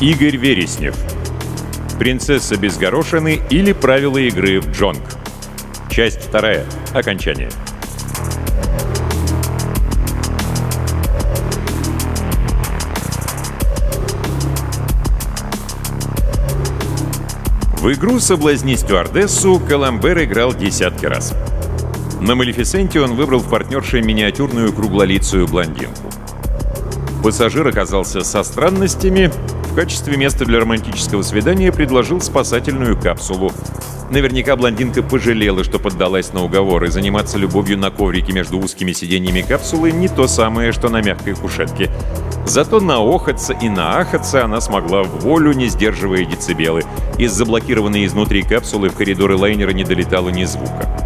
Игорь Вереснев. Принцесса без горошины или правила игры в джонг. Часть вторая. Окончание. В игру «Соблазни стюардессу» Каламбер играл десятки раз. На «Малефисенте» он выбрал в партнерше миниатюрную круглолицую блондинку. Пассажир оказался со странностями, в качестве места для романтического свидания предложил спасательную капсулу. Наверняка блондинка пожалела, что поддалась на уговор, и заниматься любовью на коврике между узкими сиденьями капсулы не то самое, что на мягкой кушетке. Зато наохаться и наахаться она смогла в волю, не сдерживая децибелы. Из заблокированной изнутри капсулы в коридоры лайнера не долетало ни звука.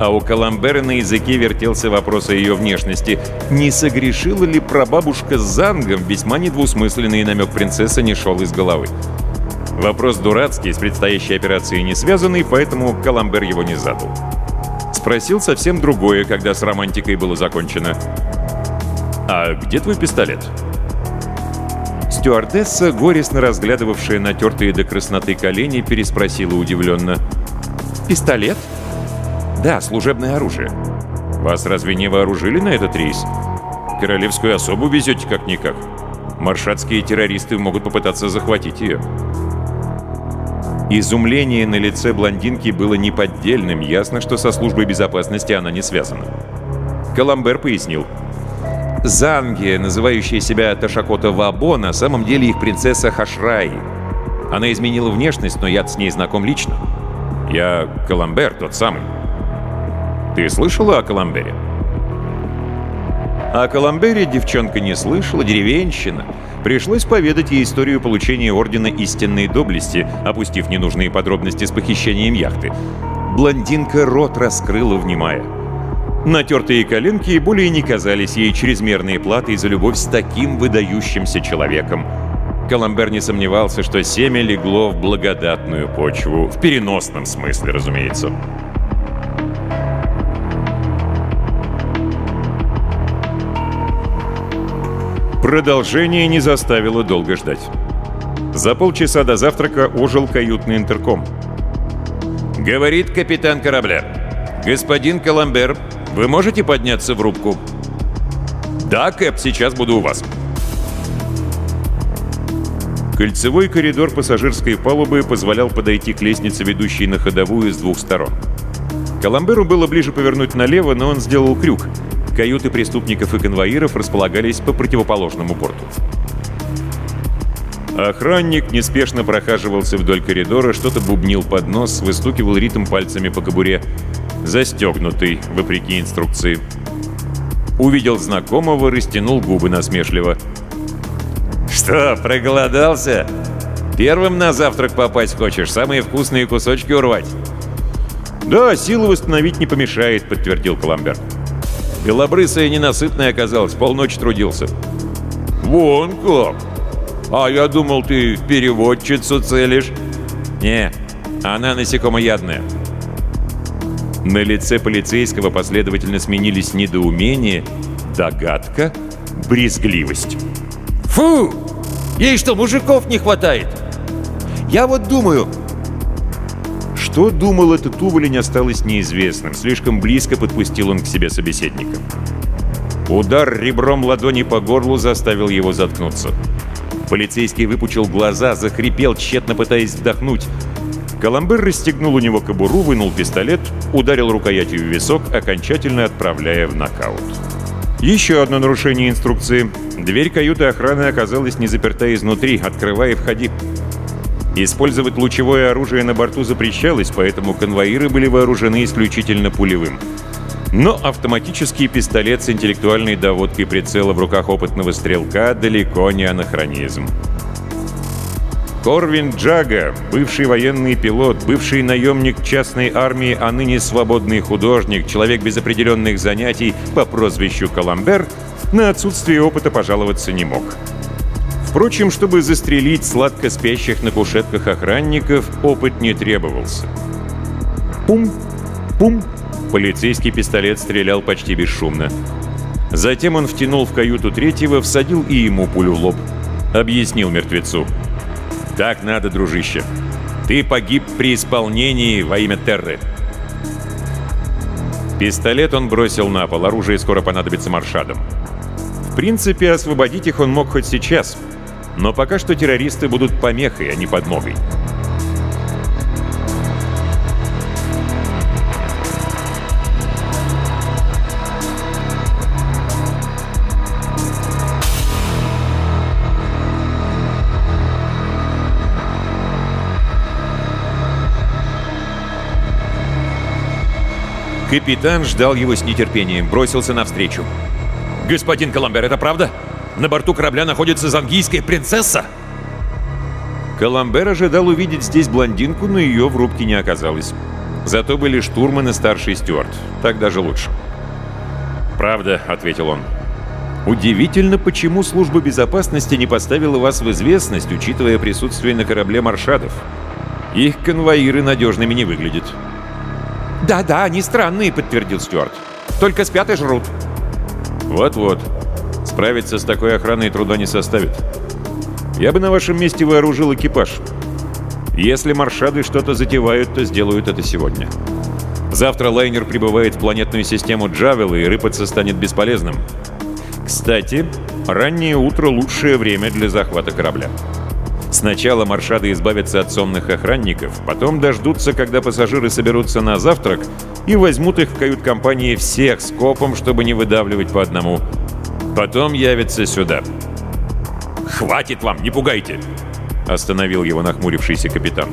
А у Каламбера на языке вертелся вопрос о ее внешности. Не согрешила ли прабабушка с Зангом, весьма недвусмысленный намек принцессы не шел из головы. Вопрос дурацкий, с предстоящей операцией не связанный, поэтому Каламбер его не задал. Спросил совсем другое, когда с романтикой было закончено. «А где твой пистолет?» Стюардесса, горестно разглядывавшая натертые до красноты колени, переспросила удивленно. «Пистолет?» «Да, служебное оружие». «Вас разве не вооружили на этот рейс? Королевскую особу везете как-никак. Маршатские террористы могут попытаться захватить ее». Изумление на лице блондинки было неподдельным, ясно, что со службой безопасности она не связана. Каламбер пояснил – Зангия, называющая себя Ташакота Вабо, на самом деле их принцесса Хашраи. Она изменила внешность, но я с ней знаком лично. Я Каламбер, тот самый. Ты слышала о Каламбере? О Каламбере девчонка не слышала, деревенщина. Пришлось поведать ей историю получения Ордена Истинной Доблести, опустив ненужные подробности с похищением яхты. Блондинка рот раскрыла, внимая. Натертые коленки более не казались ей чрезмерной платой за любовь с таким выдающимся человеком. Каламбер не сомневался, что семя легло в благодатную почву, в переносном смысле, разумеется. Продолжение не заставило долго ждать. За полчаса до завтрака ожил каютный интерком. «Говорит капитан корабля. Господин Каламбер, вы можете подняться в рубку?» «Да, Кэп, сейчас буду у вас». Кольцевой коридор пассажирской палубы позволял подойти к лестнице, ведущей на ходовую с двух сторон. Каламберу было ближе повернуть налево, но он сделал крюк. Каюты преступников и конвоиров располагались по противоположному борту. Охранник неспешно прохаживался вдоль коридора, что-то бубнил под нос, выстукивал ритм пальцами по кобуре застегнутый, вопреки инструкции. Увидел знакомого, растянул губы насмешливо. «Что, проголодался? Первым на завтрак попасть хочешь, самые вкусные кусочки урвать?» «Да, силы восстановить не помешает», — подтвердил Каламбер. «Белобрысая ненасытная оказалась, полночи трудился». «Вон как! А я думал, ты переводчицу целишь». «Не, она насекомоядная. На лице полицейского последовательно сменились недоумение, догадка, брезгливость. «Фу! Ей что, мужиков не хватает? Я вот думаю...» Что думал этот уволень, осталось неизвестным. Слишком близко подпустил он к себе собеседника. Удар ребром ладони по горлу заставил его заткнуться. Полицейский выпучил глаза, захрипел, тщетно пытаясь вдохнуть. Каламбер расстегнул у него кобуру, вынул пистолет, ударил рукоятью в висок, окончательно отправляя в нокаут. Еще одно нарушение инструкции. Дверь каюты охраны оказалась не заперта изнутри, открывай и входи. Использовать лучевое оружие на борту запрещалось, поэтому конвоиры были вооружены исключительно пулевым. Но автоматический пистолет с интеллектуальной доводкой прицела в руках опытного стрелка далеко не анахронизм. Корвин Джага, бывший военный пилот, бывший наемник частной армии, а ныне свободный художник, человек без определенных занятий по прозвищу Каламбер, на отсутствие опыта пожаловаться не мог. Впрочем, чтобы застрелить сладко спящих на кушетках охранников, опыт не требовался. Пум, пум, полицейский пистолет стрелял почти бесшумно. Затем он втянул в каюту третьего, всадил и ему пулю в лоб. Объяснил мертвецу. «Так надо, дружище. Ты погиб при исполнении во имя Терры». Пистолет он бросил на пол, оружие скоро понадобится маршадам. В принципе, освободить их он мог хоть сейчас. Но пока что террористы будут помехой, а не подмогой. Капитан ждал его с нетерпением, бросился навстречу. «Господин Коломбер, это правда? На борту корабля находится зангийская принцесса?» Коломбер ожидал увидеть здесь блондинку, но ее в рубке не оказалось. Зато были штурман и старший стюарт. Так даже лучше. «Правда», — ответил он. «Удивительно, почему служба безопасности не поставила вас в известность, учитывая присутствие на корабле маршадов. Их конвоиры надежными не выглядят». «Да-да, они странные», — подтвердил Стюарт. «Только спят и жрут». «Вот-вот. Справиться с такой охраной труда не составит. Я бы на вашем месте вооружил экипаж. Если маршады что-то затевают, то сделают это сегодня. Завтра лайнер прибывает в планетную систему Джавела, и рыпаться станет бесполезным. Кстати, раннее утро — лучшее время для захвата корабля». Сначала маршады избавятся от сонных охранников, потом дождутся, когда пассажиры соберутся на завтрак и возьмут их в кают-компании всех скопом, чтобы не выдавливать по одному. Потом явятся сюда. «Хватит вам, не пугайте!» — остановил его нахмурившийся капитан.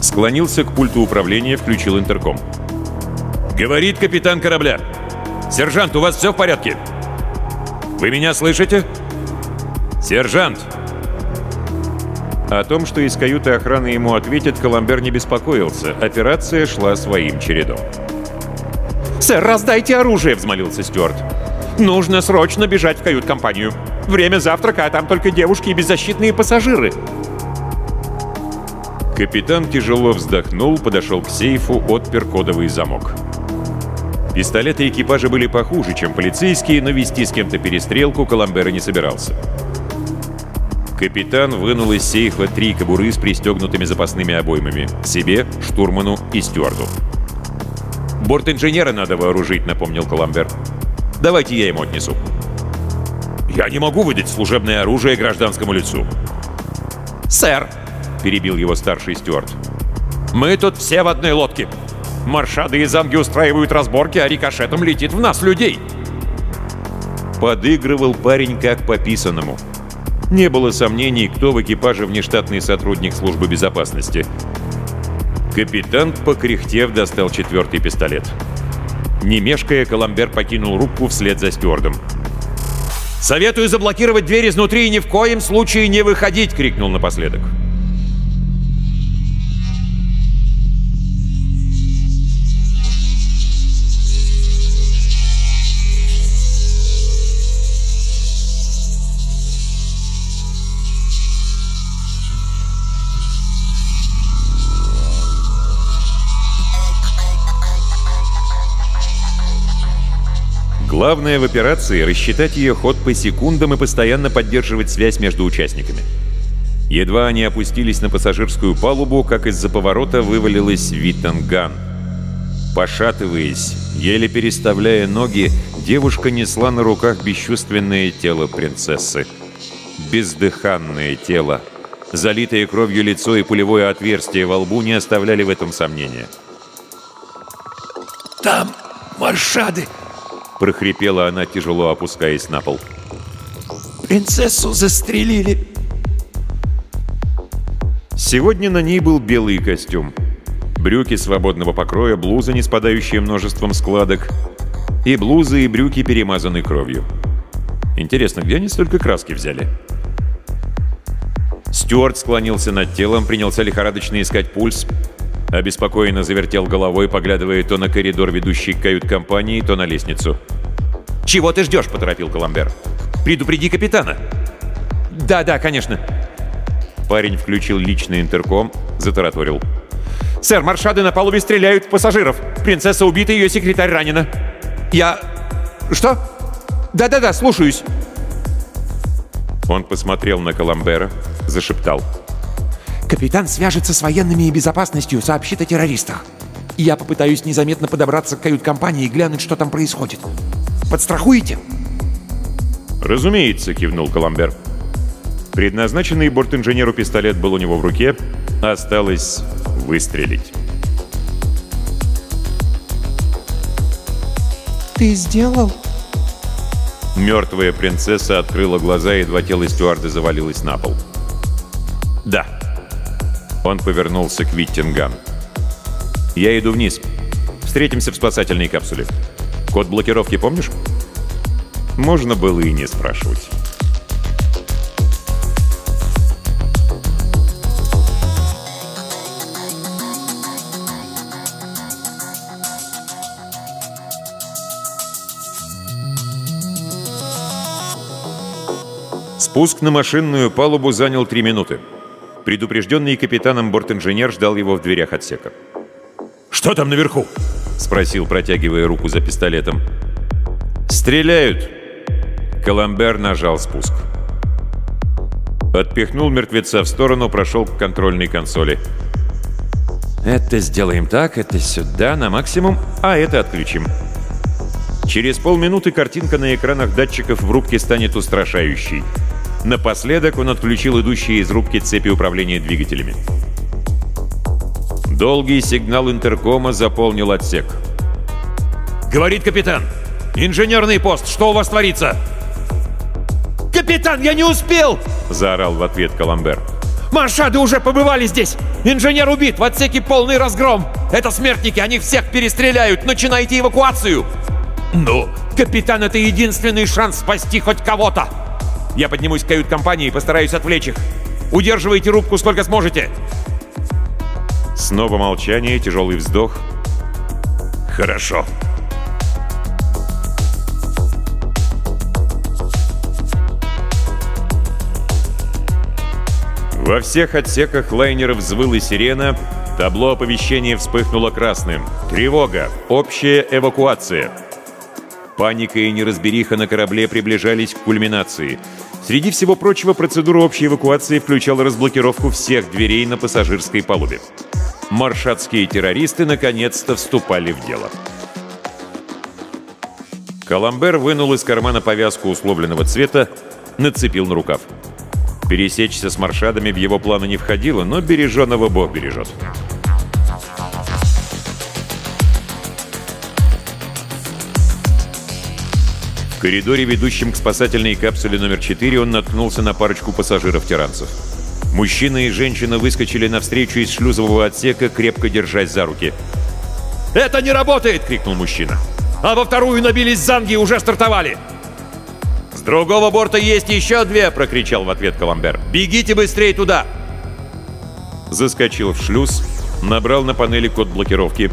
Склонился к пульту управления, включил интерком. «Говорит капитан корабля. Сержант, у вас все в порядке? Вы меня слышите? Сержант!» О том, что из каюты охраны ему ответят, Коломбер не беспокоился. Операция шла своим чередом. «Сэр, раздайте оружие!» — взмолился Стюарт. «Нужно срочно бежать в кают-компанию. Время завтрака, а там только девушки и беззащитные пассажиры». Капитан тяжело вздохнул, подошел к сейфу, отпер кодовый замок. Пистолеты экипажа были похуже, чем полицейские, но вести с кем-то перестрелку Коломбера не собирался. Капитан вынул из сейфа три кобуры с пристегнутыми запасными обоймами. Себе, штурману и стюарду. «Борт инженера надо вооружить», — напомнил Коламбер. «Давайте я ему отнесу». «Я не могу выдать служебное оружие гражданскому лицу». «Сэр», — перебил его старший стюард, — «мы тут все в одной лодке. Маршады и замги устраивают разборки, а рикошетом летит в нас людей». Подыгрывал парень как по писанному. Не было сомнений, кто в экипаже внештатный сотрудник службы безопасности. Капитан, покряхтев, достал четвертый пистолет. Не мешкая, Коломбер покинул рубку вслед за стюардом. «Советую заблокировать дверь изнутри и ни в коем случае не выходить!» — крикнул напоследок. Главное в операции — рассчитать ее ход по секундам и постоянно поддерживать связь между участниками. Едва они опустились на пассажирскую палубу, как из-за поворота вывалилась Виттанган. Пошатываясь, еле переставляя ноги, девушка несла на руках бесчувственное тело принцессы. Бездыханное тело. Залитое кровью лицо и пулевое отверстие во лбу не оставляли в этом сомнения. «Там маршады!» Прохрипела она, тяжело опускаясь на пол. «Принцессу застрелили!» Сегодня на ней был белый костюм. Брюки свободного покроя, блуза, не спадающая множеством складок. И блузы, и брюки перемазаны кровью. Интересно, где они столько краски взяли? Стюарт склонился над телом, принялся лихорадочно искать пульс, Обеспокоенно завертел головой, поглядывая то на коридор, ведущий к кают-компании, то на лестницу. «Чего ты ждешь?» — поторопил Коломбер. «Предупреди капитана!» «Да-да, конечно!» Парень включил личный интерком, затараторил. «Сэр, маршады на палубе стреляют в пассажиров! Принцесса убита, ее секретарь ранена!» «Я... что? Да-да-да, слушаюсь!» Он посмотрел на Коломбера, зашептал. «Капитан свяжется с военными и безопасностью, сообщит о террористах. Я попытаюсь незаметно подобраться к кают-компании и глянуть, что там происходит. Подстрахуете?» «Разумеется», — кивнул Коломбер. Предназначенный бортинженеру пистолет был у него в руке, осталось выстрелить. «Ты сделал?» Мертвая принцесса открыла глаза, и два тела стюарда завалилось на пол. «Да». Он повернулся к Виттинган. «Я иду вниз. Встретимся в спасательной капсуле. Код блокировки помнишь?» Можно было и не спрашивать. Спуск на машинную палубу занял три минуты. Предупрежденный капитаном бортинженер ждал его в дверях отсека. «Что там наверху?» — спросил, протягивая руку за пистолетом. «Стреляют!» Коломбер нажал спуск. Отпихнул мертвеца в сторону, прошел к контрольной консоли. «Это сделаем так, это сюда, на максимум, а это отключим». Через полминуты картинка на экранах датчиков в рубке станет устрашающей. Напоследок он отключил идущие из рубки цепи управления двигателями. Долгий сигнал интеркома заполнил отсек. «Говорит капитан! Инженерный пост! Что у вас творится?» «Капитан, я не успел!» — заорал в ответ Коломбер. «Маршады уже побывали здесь! Инженер убит, в отсеке полный разгром! Это смертники, они всех перестреляют! Начинайте эвакуацию!» «Ну?» «Капитан, это единственный шанс спасти хоть кого-то!» Я поднимусь к кают-компании и постараюсь отвлечь их. Удерживайте рубку сколько сможете. Снова молчание, тяжелый вздох. Хорошо. Во всех отсеках лайнера взвыла сирена, табло оповещения вспыхнуло красным. Тревога! Общая эвакуация! Паника и неразбериха на корабле приближались к кульминации. Среди всего прочего, процедура общей эвакуации включала разблокировку всех дверей на пассажирской палубе. Маршатские террористы наконец-то вступали в дело. Коломбер вынул из кармана повязку условленного цвета, нацепил на рукав. Пересечься с маршадами в его планы не входило, но береженого Бог бережет. Коридоре, ведущем к спасательной капсуле номер 4, он наткнулся на парочку пассажиров-тиранцев. Мужчина и женщина выскочили навстречу из шлюзового отсека, крепко держась за руки. «Это не работает!» — крикнул мужчина. «А во вторую набились занги и уже стартовали!» «С другого борта есть еще две!» — прокричал в ответ Коломбер. «Бегите быстрее туда!» Заскочил в шлюз, набрал на панели код блокировки.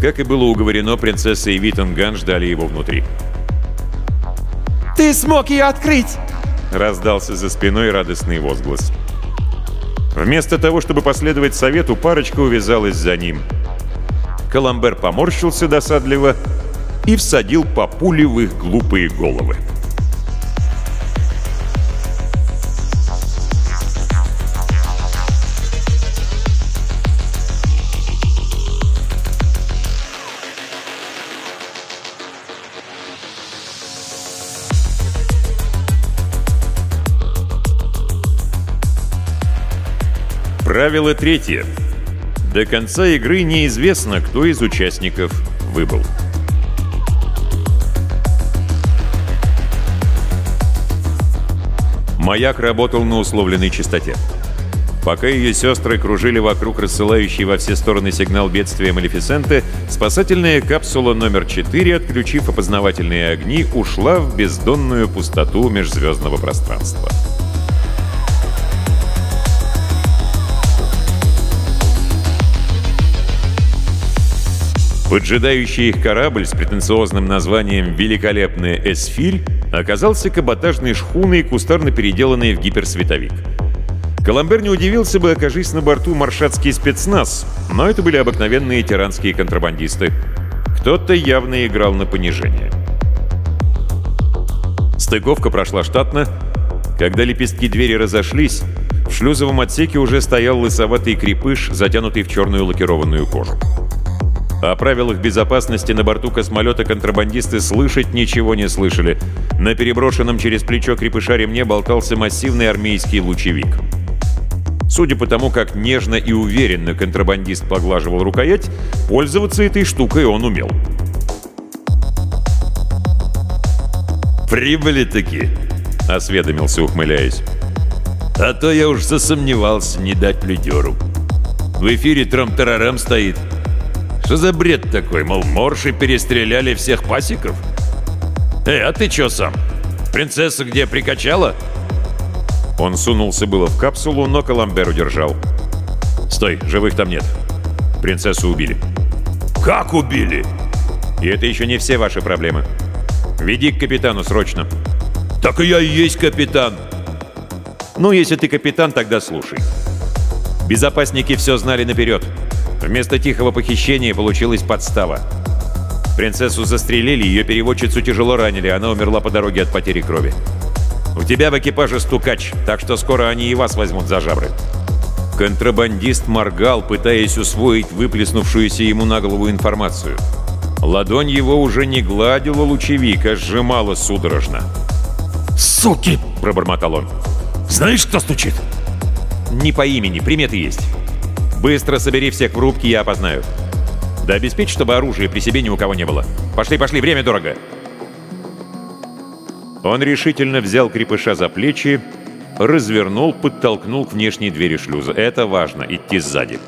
Как и было уговорено, принцесса и Виттенган ждали его внутри. «Ты смог ее открыть!» Раздался за спиной радостный возглас. Вместо того, чтобы последовать совету, парочка увязалась за ним. Коломбер поморщился досадливо и всадил по пуле в их глупые головы. Правило третье. До конца игры неизвестно, кто из участников выбыл. Маяк работал на условленной частоте. Пока ее сестры кружили вокруг рассылающей во все стороны сигнал бедствия Малефисенты, спасательная капсула номер 4, отключив опознавательные огни, ушла в бездонную пустоту межзвездного пространства. Поджидающий их корабль с претенциозным названием «Великолепная Эсфирь» оказался каботажной шхуной, кустарно переделанной в гиперсветовик. Коломбер не удивился бы, окажись на борту маршатский спецназ, но это были обыкновенные тиранские контрабандисты. Кто-то явно играл на понижение. Стыковка прошла штатно. Когда лепестки двери разошлись, в шлюзовом отсеке уже стоял лысоватый крепыш, затянутый в черную лакированную кожу. О правилах безопасности на борту космолета контрабандисты слышать ничего не слышали. На переброшенном через плечо крепыша ремне болтался массивный армейский лучевик. Судя по тому, как нежно и уверенно контрабандист поглаживал рукоять, пользоваться этой штукой он умел. «Прибыли-таки!» — осведомился, ухмыляясь. «А то я уж засомневался не дать лидеру. В эфире трам-тарарам стоит. Что за бред такой, мол, морши перестреляли всех пасеков? Эй, а ты чё сам? Принцесса где, прикачала?» Он сунулся было в капсулу, но Коломбер удержал. «Стой, живых там нет. Принцессу убили». «Как убили?» «И это еще не все ваши проблемы. Веди к капитану срочно». «Так и я и есть капитан». «Ну, если ты капитан, тогда слушай. Безопасники все знали наперед. Вместо тихого похищения получилась подстава. Принцессу застрелили, ее переводчицу тяжело ранили, она умерла по дороге от потери крови. У тебя в экипаже стукач, так что скоро они и вас возьмут за жабры». Контрабандист моргал, пытаясь усвоить выплеснувшуюся ему на голову информацию. Ладонь его уже не гладила лучевик, а сжимала судорожно. «Суки!» – пробормотал он. «Знаешь, кто стучит?» «Не по имени, приметы есть. Быстро собери всех в рубке, я опознаю. Да обеспечь, чтобы оружия при себе ни у кого не было. Пошли, пошли, время дорого!» Он решительно взял крепыша за плечи, развернул, подтолкнул к внешней двери шлюза. Это важно, идти сзади.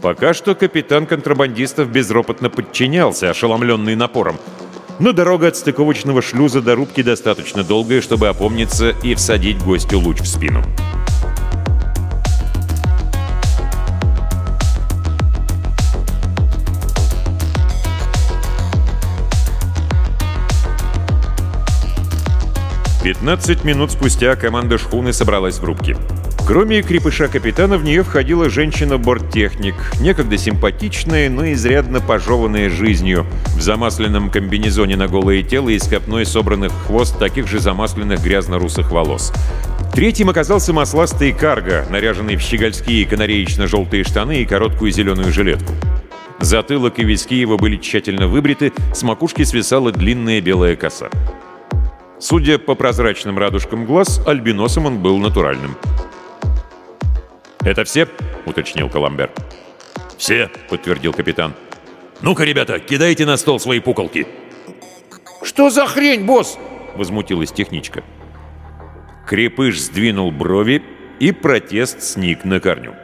Пока что капитан контрабандистов безропотно подчинялся, ошеломленный напором. Но дорога от стыковочного шлюза до рубки достаточно долгая, чтобы опомниться и всадить гостю луч в спину. 15 минут спустя команда шхуны собралась в рубке. Кроме крепыша капитана, в нее входила женщина-борттехник, некогда симпатичная, но изрядно пожеванная жизнью, в замасленном комбинезоне на голое тело и с копной собранных в хвост таких же замасленных грязно-русых волос. Третьим оказался масластый карго, наряженный в щегольские канареечно-желтые штаны и короткую зеленую жилетку. Затылок и виски его были тщательно выбриты, с макушки свисала длинная белая коса. Судя по прозрачным радужкам глаз, альбиносом он был натуральным. «Это все?» — уточнил Коломбер. «Все», — подтвердил капитан. «Ну-ка, ребята, кидайте на стол свои пуколки». «Что за хрень, босс?» — возмутилась техничка. Крепыш сдвинул брови, и протест сник на корню.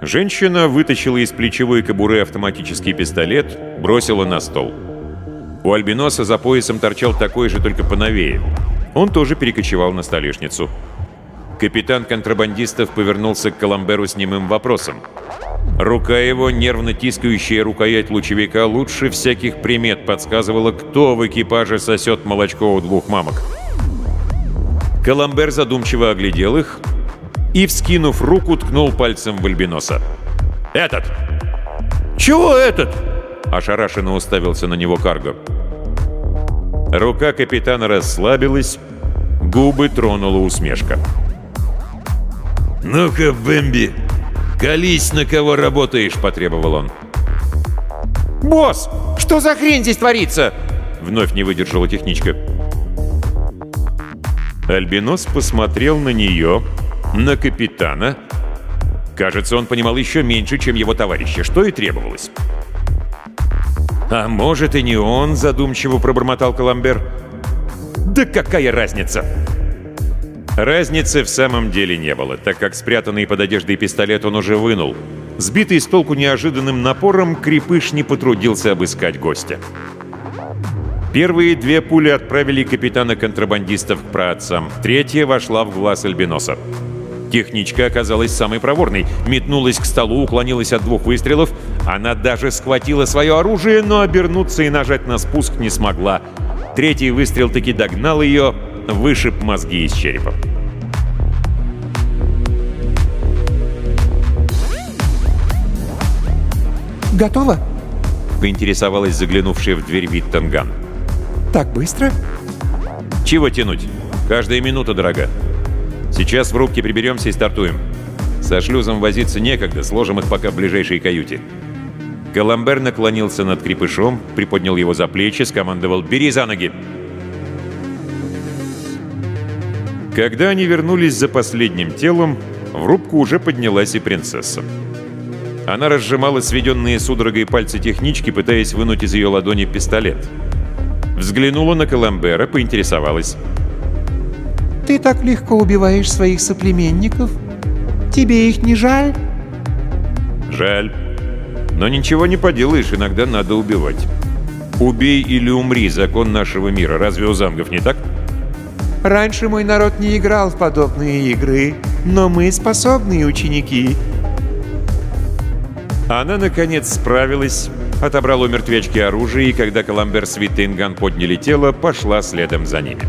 Женщина вытащила из плечевой кобуры автоматический пистолет, бросила на стол. У Альбиноса за поясом торчал такой же, только поновее. Он тоже перекочевал на столешницу. Капитан контрабандистов повернулся к Коломберу с немым вопросом. Рука его, нервно тискающая рукоять лучевика, лучше всяких примет подсказывала, кто в экипаже сосет молочко у двух мамок. Коломбер задумчиво оглядел их и, вскинув руку, ткнул пальцем в Альбиноса. «Этот!» «Чего этот?» Ошарашенно уставился на него Карго. Рука капитана расслабилась, губы тронула усмешка. «Ну-ка, Бэмби, колись, на кого работаешь!» — потребовал он. «Босс, что за хрень здесь творится?» Вновь не выдержала техничка. Альбинос посмотрел на нее, на капитана. Кажется, он понимал еще меньше, чем его товарищи, что и требовалось. «А может, и не он», — задумчиво пробормотал Коломбер. «Да какая разница?» Разницы в самом деле не было, так как спрятанный под одеждой пистолет он уже вынул. Сбитый с толку неожиданным напором, крепыш не потрудился обыскать гостя. Первые две пули отправили капитана контрабандистов к праотцам, третья вошла в глаз Альбиноса. Техничка оказалась самой проворной. Метнулась к столу, уклонилась от двух выстрелов. Она даже схватила свое оружие, но обернуться и нажать на спуск не смогла. Третий выстрел таки догнал ее, вышиб мозги из черепа. «Готово?» — поинтересовалась заглянувшая в дверь Виттенган. «Так быстро?» «Чего тянуть? Каждая минута дорога. Сейчас в рубке приберемся и стартуем. Со шлюзом возиться некогда, сложим их пока в ближайшей каюте. Каламбер наклонился над крепышом, приподнял его за плечи, скомандовал «Бери за ноги!». Когда они вернулись за последним телом, в рубку уже поднялась и принцесса. Она разжимала сведенные судорогой пальцы технички, пытаясь вынуть из ее ладони пистолет. Взглянула на Каламбера, поинтересовалась. «Ты так легко убиваешь своих соплеменников? Тебе их не жаль?» «Жаль. Но ничего не поделаешь, иногда надо убивать. Убей или умри, закон нашего мира. Разве у зангов не так?» «Раньше мой народ не играл в подобные игры, но мы способные ученики», она, наконец, справилась, отобрала у мертвячки оружие, и когда Коламбер с Виттинган подняли тело, пошла следом за ними.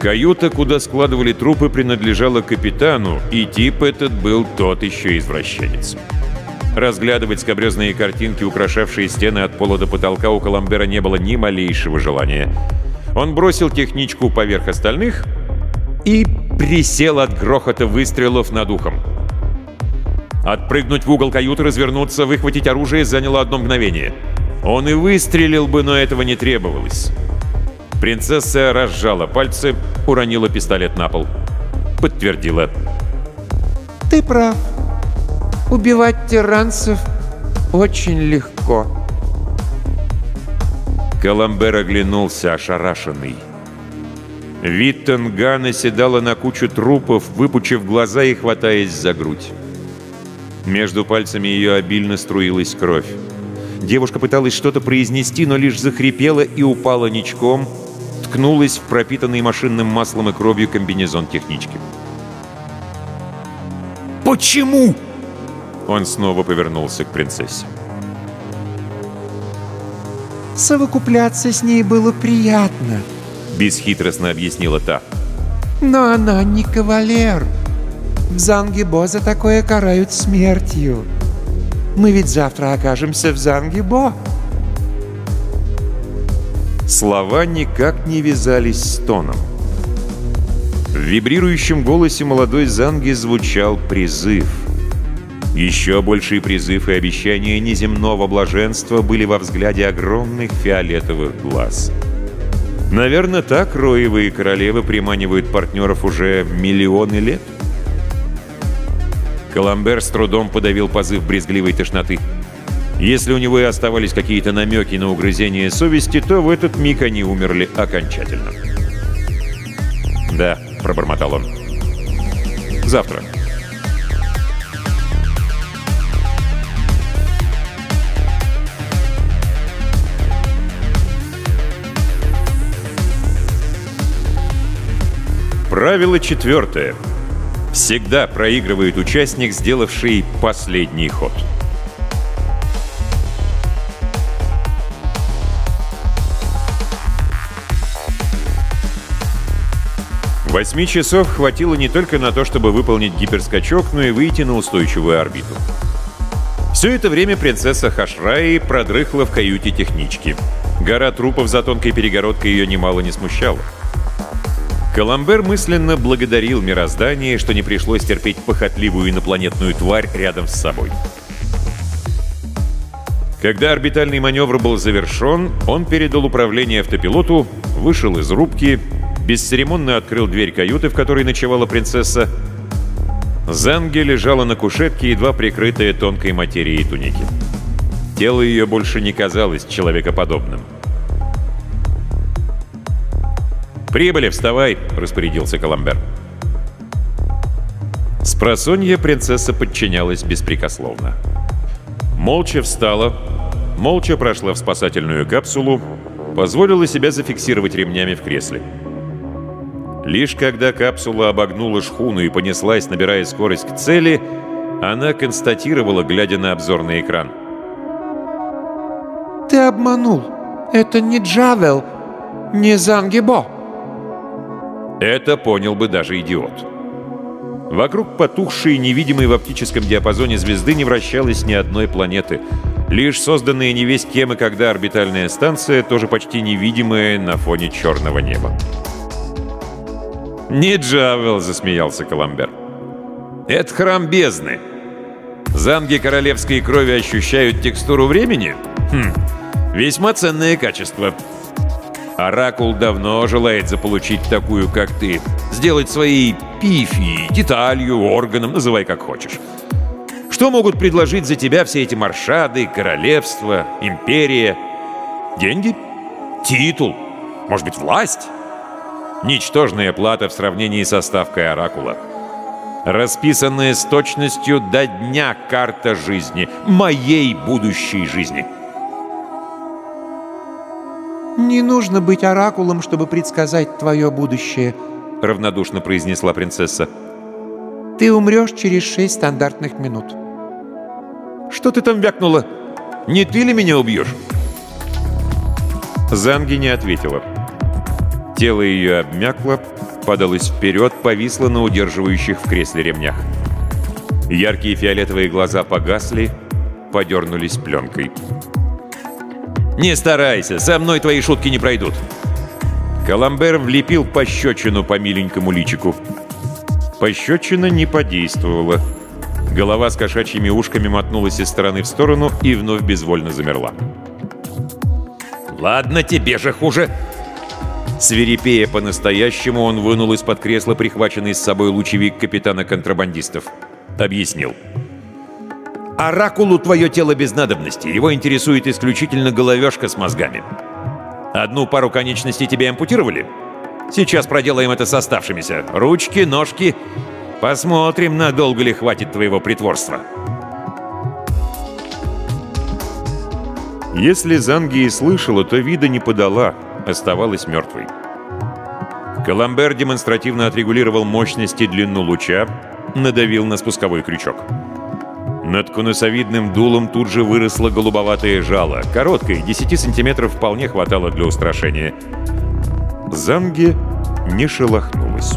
Каюта, куда складывали трупы, принадлежала капитану, и тип этот был тот еще извращенец. Разглядывать скобрезные картинки, украшавшие стены от пола до потолка, у Коламбера не было ни малейшего желания. Он бросил техничку поверх остальных и присел от грохота выстрелов над ухом. Отпрыгнуть в угол каюты, развернуться, выхватить оружие заняло одно мгновение. Он и выстрелил бы, но этого не требовалось. Принцесса разжала пальцы, уронила пистолет на пол. Подтвердила. «Ты прав. Убивать тиранцев очень легко». Каламбер оглянулся, ошарашенный. Виттенгана седала на кучу трупов, выпучив глаза и хватаясь за грудь. Между пальцами ее обильно струилась кровь. Девушка пыталась что-то произнести, но лишь захрипела и упала ничком, ткнулась в пропитанный машинным маслом и кровью комбинезон технички. «Почему?» Он снова повернулся к принцессе. «Совокупляться с ней было приятно», — бесхитростно объяснила та. «Но она не кавалер». В Зангибо за такое карают смертью. Мы ведь завтра окажемся в Зангибо. Слова никак не вязались с тоном. В вибрирующем голосе молодой Занги звучал призыв. Еще больший призыв и обещание неземного блаженства были во взгляде огромных фиолетовых глаз. Наверное, так роевые королевы приманивают партнеров уже миллионы лет. — Каламбер с трудом подавил позыв брезгливой тошноты. Если у него и оставались какие-то намеки на угрызение совести, то в этот миг они умерли окончательно. «Да», — пробормотал он. «Завтра». Правило четвертое. Всегда проигрывает участник, сделавший последний ход. Восьми часов хватило не только на то, чтобы выполнить гиперскачок, но и выйти на устойчивую орбиту. Все это время принцесса Хашраи продрыхла в каюте технички. Гора трупов за тонкой перегородкой ее немало не смущала. Каламбер мысленно благодарил мироздание, что не пришлось терпеть похотливую инопланетную тварь рядом с собой. Когда орбитальный маневр был завершен, он передал управление автопилоту, вышел из рубки, бесцеремонно открыл дверь каюты, в которой ночевала принцесса. Занге лежала на кушетке, едва прикрытая тонкой материей туники. Тело ее больше не казалось человекоподобным. «Прибыли, вставай!» — распорядился Каламбер. Спросонья принцесса подчинялась беспрекословно. Молча встала, молча прошла в спасательную капсулу, позволила себя зафиксировать ремнями в кресле. Лишь когда капсула обогнула шхуну и понеслась, набирая скорость к цели, она констатировала, глядя на обзорный экран. «Ты обманул. Это не Джавел, не Зангибо». Это понял бы даже идиот. Вокруг потухшей, невидимой в оптическом диапазоне звезды не вращалось ни одной планеты. Лишь созданная не весь кем и когда орбитальная станция, тоже почти невидимая на фоне черного неба. «Не Джавел», — засмеялся Коламбер. «Это храм бездны. Замки королевской крови ощущают текстуру времени? Хм, весьма ценное качество. Оракул давно желает заполучить такую, как ты. Сделать своей пифией, деталью, органом, называй как хочешь. Что могут предложить за тебя все эти маршады, королевство, империя? Деньги? Титул? Может быть, власть? Ничтожная плата в сравнении со ставкой Оракула. Расписанная с точностью до дня карта жизни, моей будущей жизни. «Не нужно быть оракулом, чтобы предсказать твое будущее», — равнодушно произнесла принцесса. «Ты умрешь через шесть стандартных минут». «Что ты там вякнула? Не ты ли меня убьешь?» Занги не ответила. Тело ее обмякло, подалось вперед, повисло на удерживающих в кресле ремнях. Яркие фиолетовые глаза погасли, подернулись пленкой. «Не старайся, со мной твои шутки не пройдут!» Каламбер влепил пощечину по миленькому личику. Пощечина не подействовала. Голова с кошачьими ушками мотнулась из стороны в сторону и вновь безвольно замерла. «Ладно, тебе же хуже!» Свирепея по-настоящему, он вынул из-под кресла прихваченный с собой лучевик капитана контрабандистов. Объяснил. Оракулу твое тело без надобности. Его интересует исключительно головешка с мозгами. Одну пару конечностей тебе ампутировали? Сейчас проделаем это с оставшимися. Ручки, ножки. Посмотрим, надолго ли хватит твоего притворства. Если Занги и слышала, то вида не подала, оставалась мертвой. Каламбер демонстративно отрегулировал мощность и длину луча, надавил на спусковой крючок. Над конусовидным дулом тут же выросло голубоватое жало. Короткое, 10 сантиметров вполне хватало для устрашения. Занги не шелохнулась.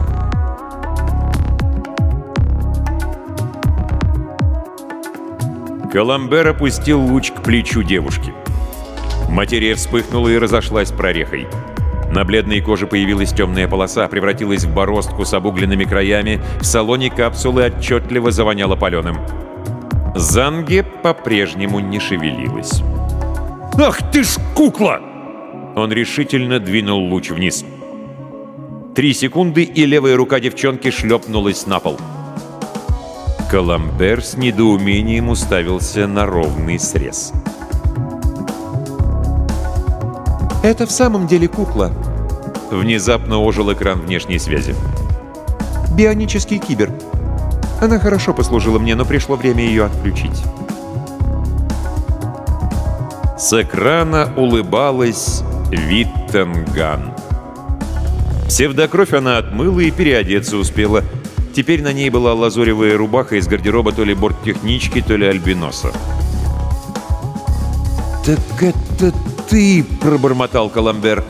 Каламбер опустил луч к плечу девушки. Материя вспыхнула и разошлась прорехой. На бледной коже появилась темная полоса, превратилась в бороздку с обугленными краями, в салоне капсулы отчетливо завоняло паленым. Занге по-прежнему не шевелилась. «Ах ты ж кукла!» Он решительно двинул луч вниз. Три секунды, и левая рука девчонки шлепнулась на пол. Каламбер с недоумением уставился на ровный срез. «Это в самом деле кукла». Внезапно ожил экран внешней связи. «Бионический кибер. Она хорошо послужила мне, но пришло время ее отключить». С экрана улыбалась Виттенган. Псевдокровь она отмыла и переодеться успела. Теперь на ней была лазуревая рубаха из гардероба то ли борттехнички, то ли альбиноса. «Так это ты!» — пробормотал Каламбер.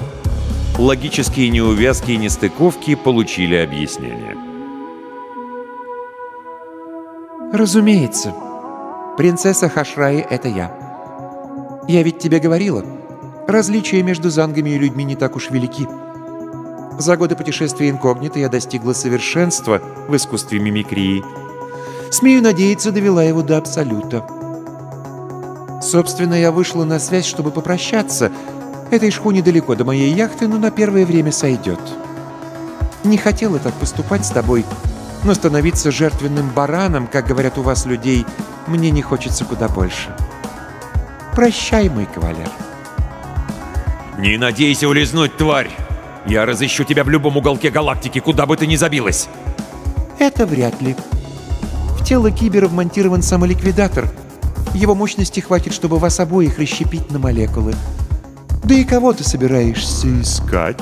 Логические неувязки и нестыковки получили объяснение. «Разумеется. Принцесса Хашраи — это я. Я ведь тебе говорила, различия между зангами и людьми не так уж велики. За годы путешествия инкогнито я достигла совершенства в искусстве мимикрии. Смею надеяться, довела его до абсолюта. Собственно, я вышла на связь, чтобы попрощаться. Этой шхуне далеко до моей яхты, но на первое время сойдет. Не хотела так поступать с тобой, но становиться жертвенным бараном, как говорят у вас людей, мне не хочется куда больше. Прощай, мой кавалер. «Не надейся улизнуть, тварь! Я разыщу тебя в любом уголке галактики, куда бы ты ни забилась!» Это вряд ли. В тело кибера вмонтирован самоликвидатор. Его мощности хватит, чтобы вас обоих расщепить на молекулы. Да и кого ты собираешься искать?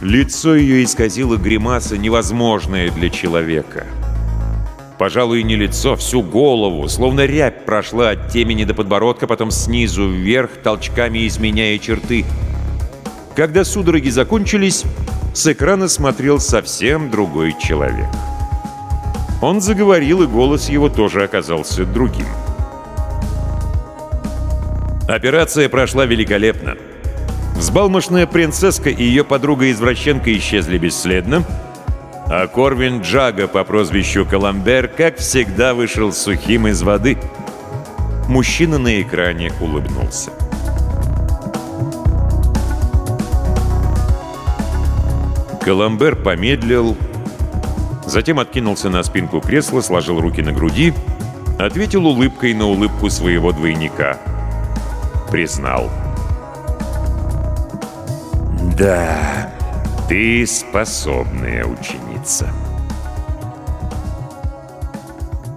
Лицо ее исказило гримаса, невозможная для человека. Пожалуй, не лицо, всю голову, словно рябь прошла от темени до подбородка, потом снизу вверх, толчками изменяя черты. Когда судороги закончились, с экрана смотрел совсем другой человек. Он заговорил, и голос его тоже оказался другим. Операция прошла великолепно. Взбалмошная принцесска и ее подруга-извращенка исчезли бесследно, а Корвин Джага по прозвищу Каламбер, как всегда, вышел сухим из воды. Мужчина на экране улыбнулся. Каламбер помедлил, затем откинулся на спинку кресла, сложил руки на груди, ответил улыбкой на улыбку своего двойника. Признал. «Да, ты способная ученица».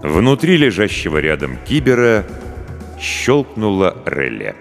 Внутри лежащего рядом кибера щелкнуло реле.